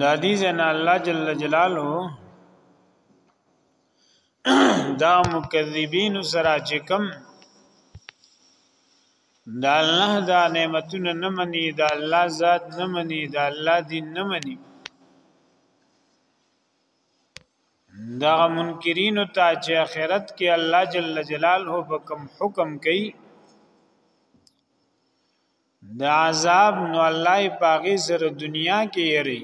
دا دې زنا الله جل جلاله دا مکذبین سره چې کوم دا الله دا نعمتونه نه مني دا الله ذات نه مني دا الله دین نه مني دا منکرین ته چې اخرت کې الله جل جلاله په کوم حکم کوي د عذاب نو الله پاغي سره دنیا کې یری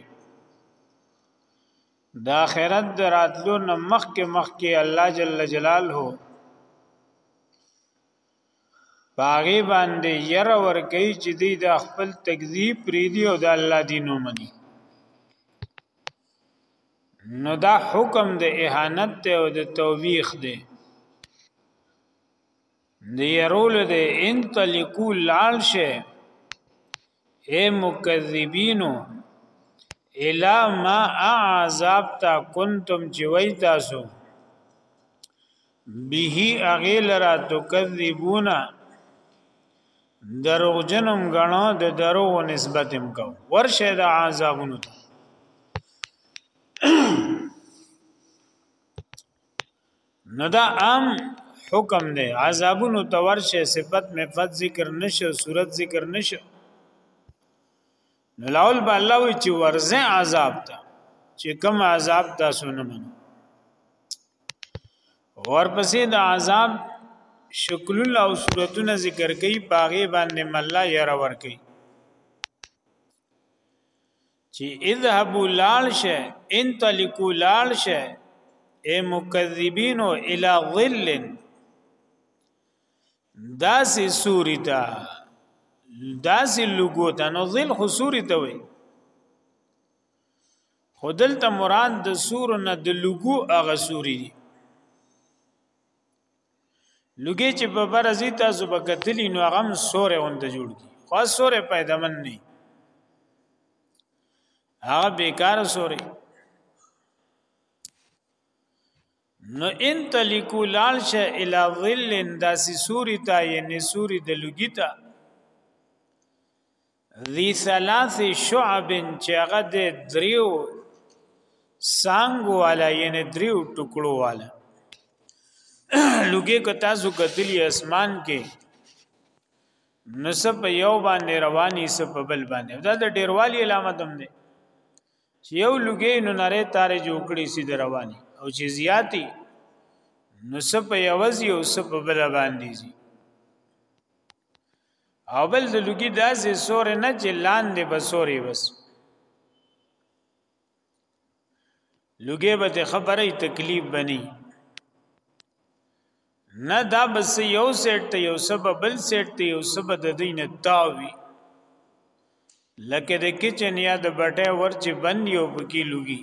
د آخرت دراتلو نه مخکې مخکې الله جل جلاله پاغي باندې ير ور کوي چې دی د خپل تکذیب پری دی او د الله دینو مني نو دا حکم د اهانت ته او د توبیخ دی نیرول دې انت لکو لال شه اے مکذبینو الا ما اعذاب تا کنتم چې وای تاسو به اغیل را تکذبونا دروغ جنم غنو د دروغ نسبت هم کو ورشه د عذابونو ته نو دا عام حکم دی عذابونو تورشه صفت مفت ذکر نشو صورت ذکر نشو نو لاول به الله وی چې ورزه عذاب ته چې کوم عذاب تاسو نه منو ورپسې د عذاب شکل او صورتونه ذکر کوي باغې باندې مله یې را ور کوي چې اذهبوا لال شه انطلقوا لال شه اے مکذبین الى ظل داسې سوري ته داسې لګو ته نو ظل خو سوري ته وي خودل ته مراد د سور نه د لګو هغه سوري دي لګي چې په برزي تاسو به کتلی نو غم سورې وند جوړ کی خو سورې پیدا من نه هغه بیکار سورې نو ان تلکو لال شه الی ظل داسی سوری تا یعنی سوری د لګی تا ذی ثلاث شعب چې هغه د دریو سانګو والا یعنی دریو ټکړو والا لوګي کو تاسو کتلی اسمان کې نو سب یو باندې رواني سب بل باندې دا د ډیروالي علامه تم نه چې یو لوګي نو نره تارې جوړکړي سي د رواني او چې زیاتی نو سب یوځي او سب بل باندې زی او بل د لوګي داسې سور نه چې لاندې به سوري بس لوګي به خبره تکلیف بني نه دا بس یو سیټ ته یو سبب بل سیټ ته یو سبب د دینه تاوی لکه د کچن یا د بټه ورچ بند یو پکې لوګي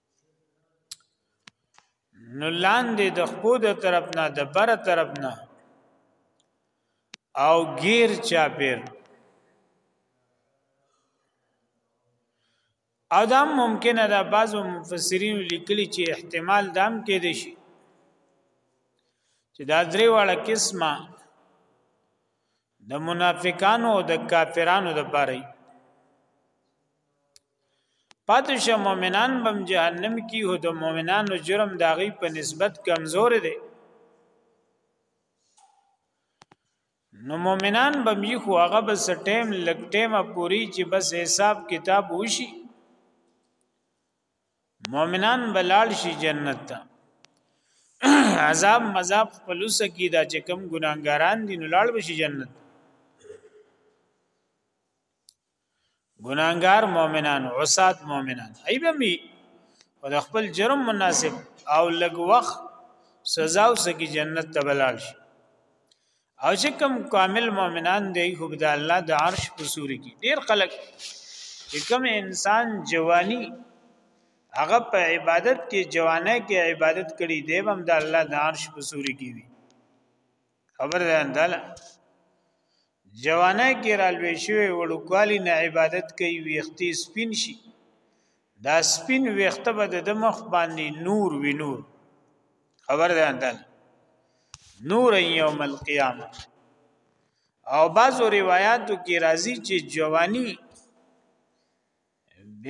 نو لاندې د خپو د طرف نه د بر طرف نه او غیر چاپیر او دا ممکنه ده بعضو مفسرین لیکلی چې احتمال دام کې دي شي چې دا درې واړه قسمه د منافقانو او د کافرانو د پاره پاتې شه مؤمنان بم جهنم کې هو د مؤمنانو جرم داغي په نسبت کمزور دی نو مؤمنان بم یې خو هغه بس ټیم لګ ټیمه پوری چې بس حساب کتاب وشي مؤمنان بلال شي جنت ته عذاب مذاب خپلوس کی دا چې کم ګناګاران دي نو لاړ بشي جنت ګناګار مؤمنان عصات مؤمنان ایبه می او د خپل جرم مناسب او لګ وخت سزا او سګي جنت ته بلال شي او چې کوم کامل مؤمنان دی خو د الله د عرش په سوري کې ډیر خلک چې کوم انسان جوانی هغه په عبادت کې جوانه کې عبادت کړي دی هم د الله د عرش په سوري کې وي خبر ده انداله جوانه کې را لوي شوی وړوکوالی نه عبادت کوي ویختي سپین شي دا سپین ویخته به د مخ باندې نور وی نور خبر ده اندل نور یوم القیامه او بعضو روایتو کې راځي چې جوانی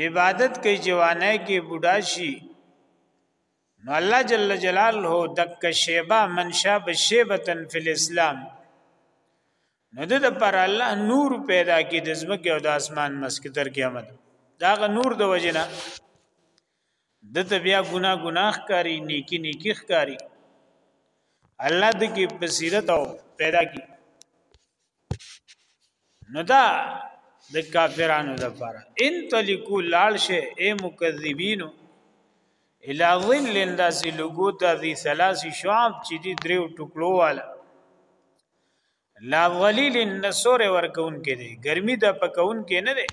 عبادت کوي جوانه کې بوډا شي نو الله جل جلاله دک شیبا منشا بشیبتن فی الاسلام نو د پر الله نور پیدا کی د زمکه او د اسمان مسکتر قیامت دا غ نور د وجنه دته بیا ګنا ګناه کاری نیکی نیکی ښکاری الله د کی بصیرت او پیدا کی نو دا د کافرانو لپاره ان تلکو لال شه اے مکذبینو الا ظل انداسی لګو د ذی ثلاث شعب چې دی دریو ټکړو والا لا ظلیل النسور ورکون کې دی ګرمي د پکون کې نه دی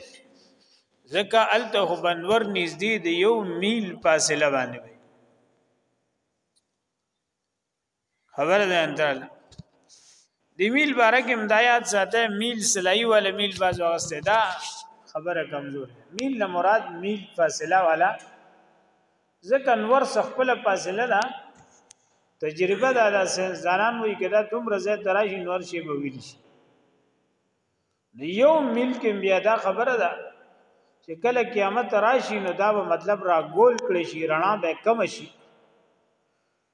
ځکه الته بنور نږدې دی یو میل فاصله باندې وي خبر ده انتال دی میل باره کې امدایات ساته میل سلای ولا میل باز واسطه دا خبره کمزور میل نه مراد میل فاصله والا ځکه نور څه خپل فاصله ده تجربه دا د سنځداران وی کدا دومره زه تراشي نور شي به ویل شي یو مل کې بیا دا خبره ده چې کله قیامت راشي نو دا به مطلب را ګول کړي شي رڼا به کم شي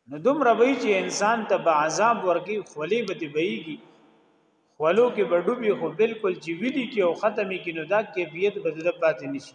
نو دومره وی چې انسان ته به عذاب ورکی خولې به دی بهيږي خولو کې به ډوبي خو بالکل چې ویلي کې او ختمي کې نو دا کیفیت بدله پاتې نشي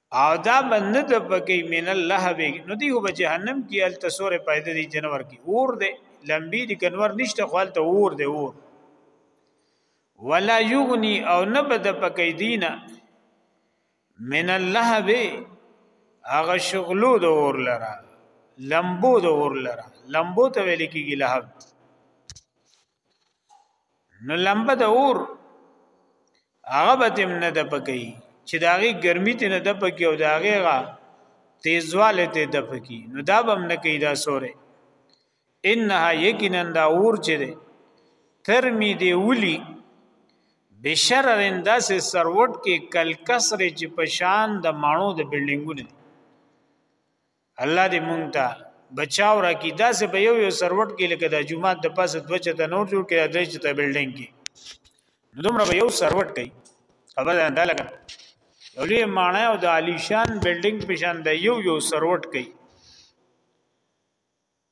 او دا بند ته پکې من الله به نو دی په جهنم کې ال تسوره پیدا دي جنور کې اور دی لمبي دي کنور نشته خپل ته اور دی اور ولا یغنی او نه بد پکې دینه من الله به هغه شغلو د اور لره لمبو د اور لره لمبو ته ویل کېږي لهب نو لمبه د اور هغه به تم نه د پکی چې داغي ګرمي ته نه د پکی او داغه غا تیزواله ته د پکی نو دا بم نه کوي دا سوره انها یقینا دا اور چې ده ترمی دی ولی بشرر انداس سروټ کې کل کسر چې پشان د مانو د بلډینګونو الله دې مونږ ته بچاو را کی دا سه به یو یو سروټ کې لکه د جمعه د پاسه دوه چته نور جوړ کړي درې چته بلډینګ کې دومره به یو سروټ کوي خبر ده لګا ولې معنی او د عالیشان بلډینګ پشان د یو یو سروټ کوي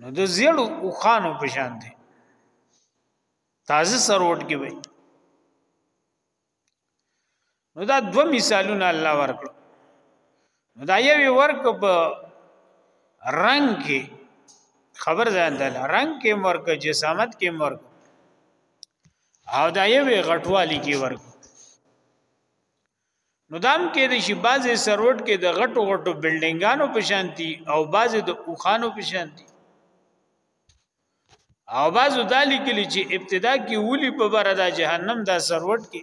نو د زیړو اوخانو په شان دی تازه سروټ کې وي نو دا دو مثالونه الله ورکړو نو دا یو ورک په رنگ کې خبر ځان ده رنگ کې مرګ جسامت کې مرګ او دا یو غټوالی کې ورګ نو دام کې د شي بازي سروټ کې د غټو غټو بلډینګانو په شانتي او بازي د اوخانو په شانتي او بازو دالی کلی چې ابتدا کې ولي په بره د جهنم دا سروټ کې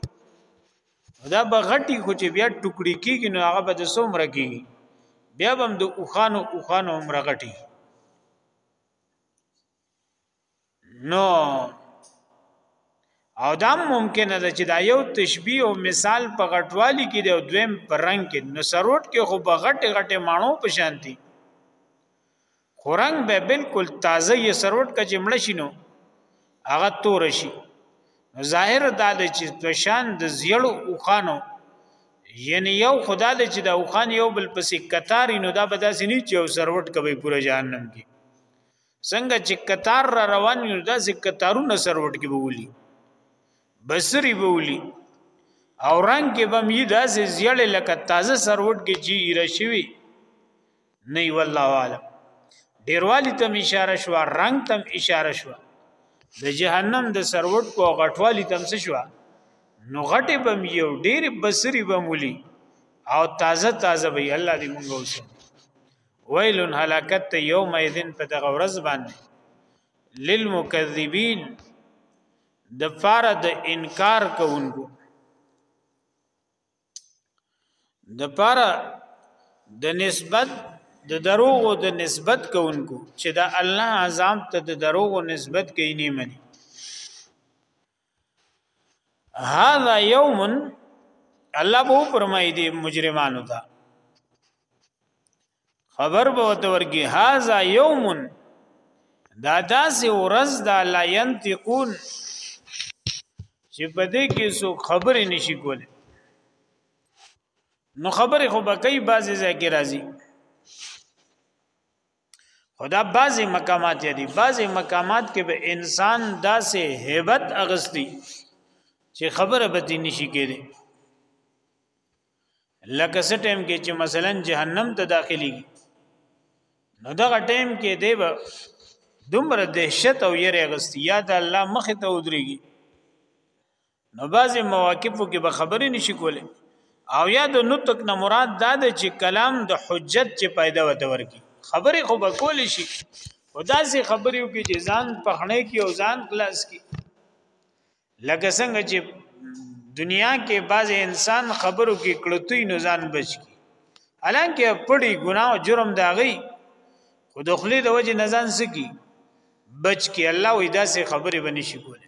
دا به غټي خو چې بیا ټوکړي کېږي نو هغه به د سومره کېږي بیا هم د اوخانو اوخانو عمر غټي نو او دا ممکنه ده چې دا یو تشبیه او مثال په غټوالي کې دی او دویم په رنگ کې نو سروټ کې خو به غټه غټه مانو په شانتي خورنګ به بالکل تازه یې سروټ کا جمله شینو هغه تور شي ظاهر دا د چې توشان د زیړو اوخانو یعنی یو خدا د چې د اوخان یو بل پسې کتاري نو دا به داسې نه چې یو سروټ کوي پورا جهنم کې څنګه چې قطار را روان یو دا چې قطارونه سروټ کې بولی بصری بولی او رنگ کې بم یی دا چې زیړ لکه تازه سروټ کې جی رشوی نه والله عالم ډیروالی تم اشاره شو رنگ تم اشاره شو د جهنم د سروټ کو غټوالی تم څه شو نو غټه بم یو ډیر بصری بمولی او تازه تازه به الله دې مونږ وسه ویل هلاکت ته یوم اذن په دغه ورځ باندې للمکذبین د فار د انکار کوونکو د فار د نسبت د دروغ او د نسبت کوونکو چې د الله عذاب ته د دروغ او نسبت کوي نه مني هذا یوم الله به فرمایي دي مجرمانو ته خبر به وته ورګي هاذا یوم دا داسې ورځ دا لا ينتقون چې په دې کې سو خبرې نشي کولې نو خبرې خو به کوي بعضې ځای کې راځي خدا بعضی مقامات یادی بعضی مقامات کې به انسان داسې هیبت اغستی چې خبره به دې نشي کېږي لکه څه ټیم کې چې مثلا جهنم ته داخلي نو دغه ټیم کې دی به دومره دهشت او یری غستی یا د الله مخ ته ودرېږي نو بعضی مواقفو کې به خبرې نشي کولې او یا د نطق نه مراد دا ده چې کلام د حجت چې پیدا وته ورکی خبرې خو به کول شي خدا سي خبرې وکي چې ځان پخړې کې او ځان خلاص کی لکه څنګه چې دنیا کې بعض انسان خبرو کې کړتوي نو ځان بچ کی حالانکه پړي ګناه او جرم داغي خو دخلي د وجه نزان سکی بچ کی الله وې داسې خبرې بنشي کوله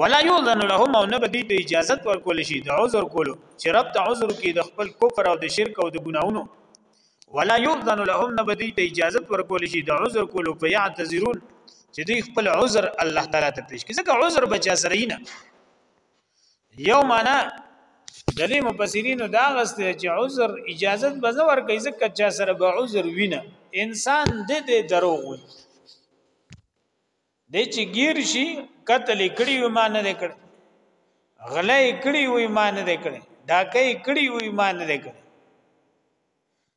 ولا یوذن لهم او نه بدی ته اجازه ورکول شي د عذر کولو چې رب ته عذر کې د خپل کفر او د شرک او د ګناونو ولا یوذن لهم نه بدی ته اجازه ورکول شي د عذر کولو فیعتذرون چې دوی خپل عذر الله تعالی ته پیش کړي ځکه عذر بچا سره نه یو معنا د دې مفسرینو دا غسته چې عذر اجازه به نه ورکړي ځکه چې سره به عذر وینه انسان دې دې دروغ وي د چې گیر شي قتل کړي و ایمان نه کړي غلې کړي و ایمان نه کړي ډاکې کړي و ایمان نه کړي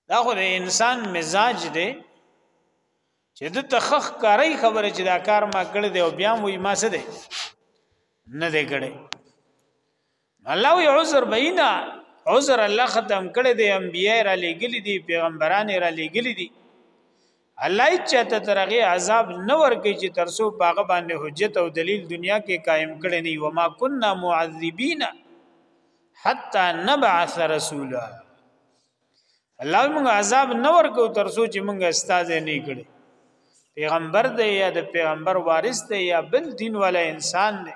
دا خو د انسان مزاج دی چې د تخخ کاری خبره چې دا کار ما کړی دی او بیا مو ما څه دی نه دی کړی الله وی عذر بینا عذر الله ختم کړی دی انبیای را لګلی دی پیغمبران را لګلی دی الله چاته ترغه عذاب نه ورکی چې ترسو پاغه باندې حجت او دلیل دنیا کې قائم کړی نه و ما كنا معذبین حتا نبعث رسولا الله موږ عذاب نه ورکو ترسو چې موږ استاد نه کړی پیغمبر دی یا د پیغمبر وارث دی یا بل دین والا انسان دی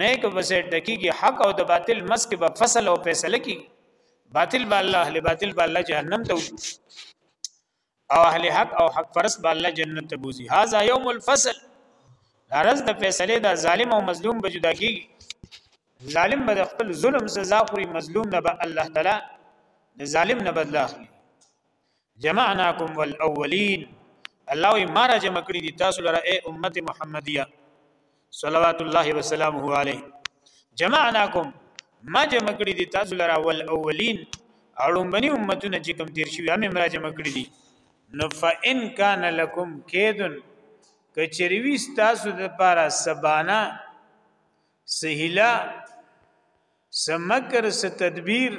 نه که بس ټکیږي حق او د باطل مس کې به فصل او فیصله کی باطل به الله اهل باطل به الله جهنم ته او اهل حق او حق پرس به الله جنت ته بوزي هاذا یوم الفصل درز د فیصله د ظالم او مظلوم به جدا کیږي ظالم به خپل ظلم سزا خوري مظلوم نه به الله تعالی د ظالم نه بدلا اخلي جمعناکم والاولین الله یې مارا جمع کړی دي تاسو لره اے امت محمدیه صلوات الله وسلامه علیه جمعناکم ما جمع کړی دي تاسو لره والاولین اړومبني امتونه چې کوم تیر شوی هم مرا جمع کړی دي نو فإن کان لکم کیدن کچریوی تاسو د پاره سبانا سهیلا سمکر ستدبیر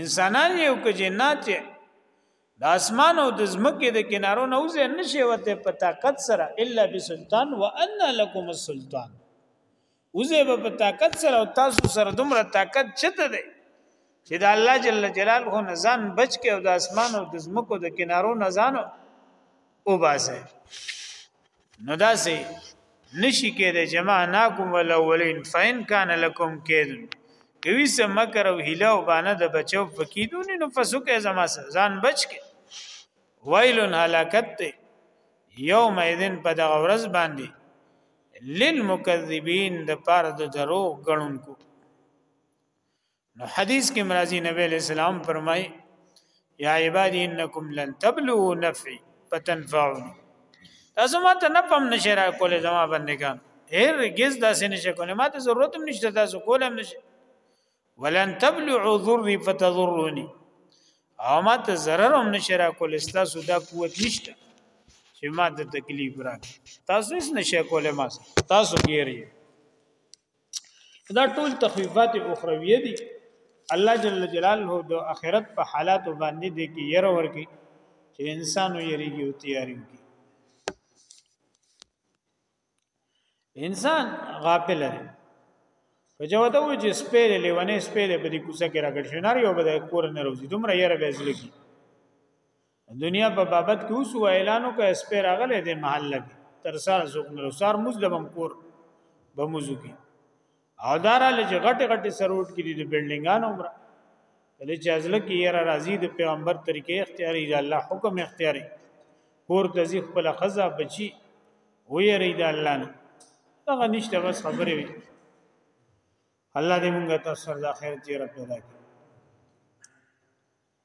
انسانان یو که جنات چې د اسمان او د زمکه د کنارو نه وځي نشي وته په طاقت سره الا بسلطان وان لكم السلطان وځي په طاقت سره او تاسو سره دومره طاقت چته دی چې د الله جل جلاله نزان بچ کې او د اسمان او د زمکو د کنارو نزان او باسه نو داسې نشی کې د جماع ناکم الاولین فین کان لکم کید کوي سم مکر او هله او بانه د بچو فقیدون نو فسوک زما ځان بچ کې ویلن هلاکت ته یوم اذن په دغه ورځ باندې للمکذبین د پاره د درو غړونکو نو حدیث کې مرضی نبی علیہ السلام فرمای یا عبادی انکم لن تبلغوا نفعی فتنفعونی تاسو ما ته نه پم نشه را کولې زما بندگان هرگز داسې نشه کولې ما ته ضرورت هم نشته تاسو کولم نشه ولن تبلغوا ضري فتضرونی او ما ته ضرر هم نشه را کولې تاسو دا قوت نشته چې ما ته تکلیف راکړي تاسو هیڅ نشه کولې ما تاسو کیږي دا ټول تخفیفات اخرویه دي الله جل جلاله د اخرت په حالات باندې دي کې ير ورکی چې انسان یریږي او تیاری وکړي انسان غافل دی په جو ته وي چې سپېلې لیونه سپېلې په دې کوڅه کې راګړ شي نار یو بده کور نه روزي دومره یې راګړځل کی دنیا په بابت کې اوس ویلانو کا اسپیر اغله د محل لګي تر سار زوګ نو سار مزدم کور به مزو کې او دارا لږ غټه غټه سروټ کې د بلډینګانو عمر کله چې ازله کې یې راضي د پیغمبر طریقې اختیاري د الله حکم اختیاري پور تزي خپل خزا بچي وې ری د الله نه هغه نشته بس خبره وي الله دې مونږ ته سره د خیر تیر پیدا کړي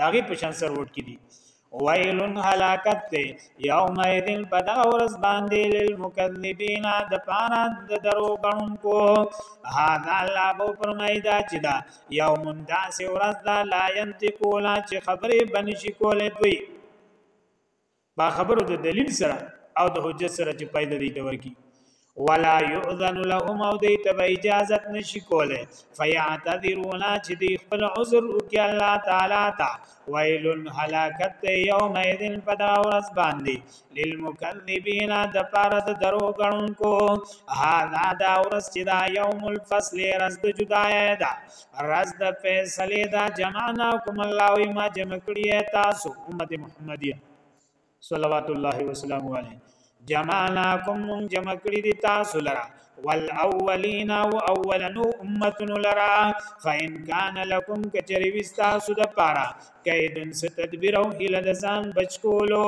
داغي په شان سر وټ کړي ویلن هلاکت ته یوم ایدن په دغه ورځ باندې للمکذبین د پارا د درو غنونکو هاذا الله بو فرمای دا چې دا یوم داسې ورځ دا لا ينتقولا چې خبرې بنشي کولې دوی با خبرو د دلیل سره او د حجت سره چې پایده دی ته ورکی ولا یؤذن لهم او دی ته اجازه نشي کوله فیعتذرون چې دی خپل عذر وکي الله تعالی تا ویل هلاکت یوم اذن پدا ورځ باندې للمکذبین د پاره د درو غنونکو هاذا دا ورځ چې دا یوم الفصل رز د جدای دا رز د فیصله دا جمعنا کوم الله وی ما جمع کړی تاسو امت محمدیه صلوات الله وسلام علیه جمعنا کوم مون جمع کړی دی تاسو لرا والاولین او اولنو امتن لرا فین کان لکم کچری وستا سود پارا کیدن س تدبیر او هله د ځان بچ کولو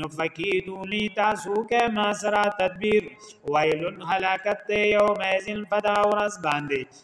نو فکیدونی تاسو که ما سرا تدبیر ویلن هلاکت یوم ازن فدا ورس باندې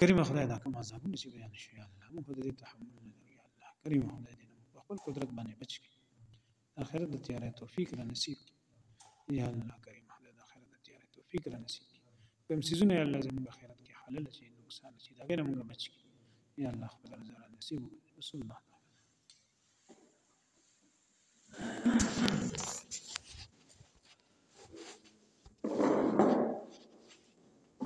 کریم خدای دا کوم عذابونه چې بیان شي یا الله موږ د دې تحمل نه لرو یا الله کریم خدای دې موږ په خپل قدرت باندې بچ کړي اخرت د تیارې توفیق را نصیب کړي یا الله کریم خدای د اخرت د تیارې توفیق را نصیب کړي کوم سيزونه یا الله زموږ اخرت کې حلال شي نقصان شي دا غیر موږ بچ کړي یا الله خپل رضا را نصیب وکړي رسول الله